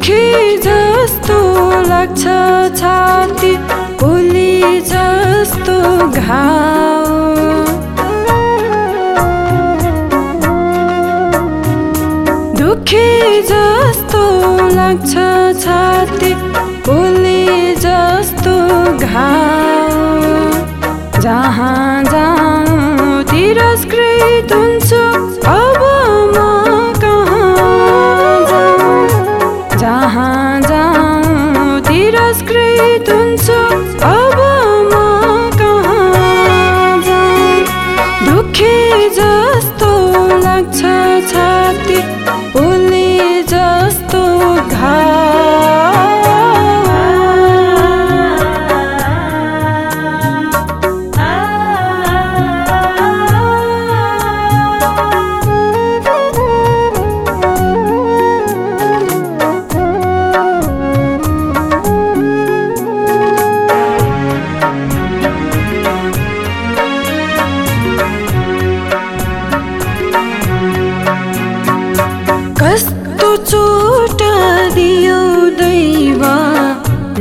दुखी जस्तो लाग्छ छाती ओली जस्तो घाउ। दुखी जस्तो लाग्छ छाती ओली जस्तो escrito en su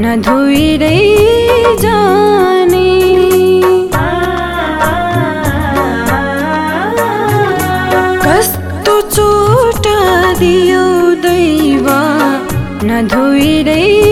नधोइरै जाने कस्तो चोट दियो दैव नधोइरै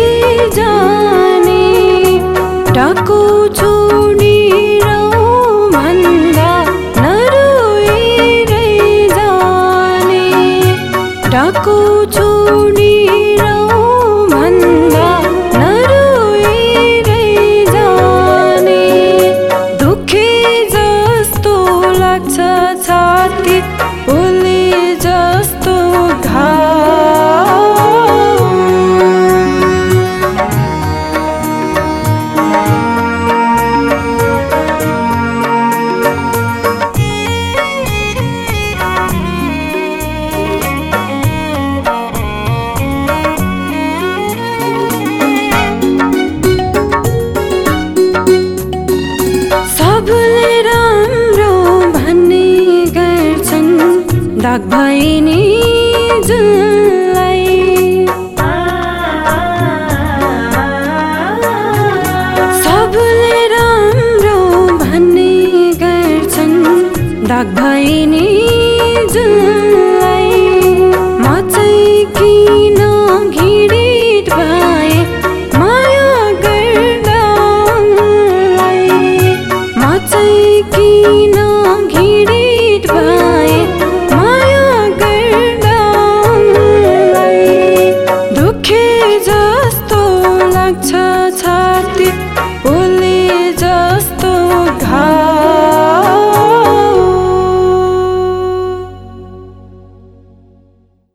लाग्छ छाती पोले भाग भैनी जुनलाई। सबले राम्रो भन्ने गर्छन् दाग भैनी जुनलाई। म चाहिँ किन घिडिट भए माया गर्दा म चाहिँ किन